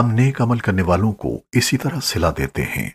ہم نیک عمل کرنے والوں کو اسی طرح صلہ دیتے ہیں۔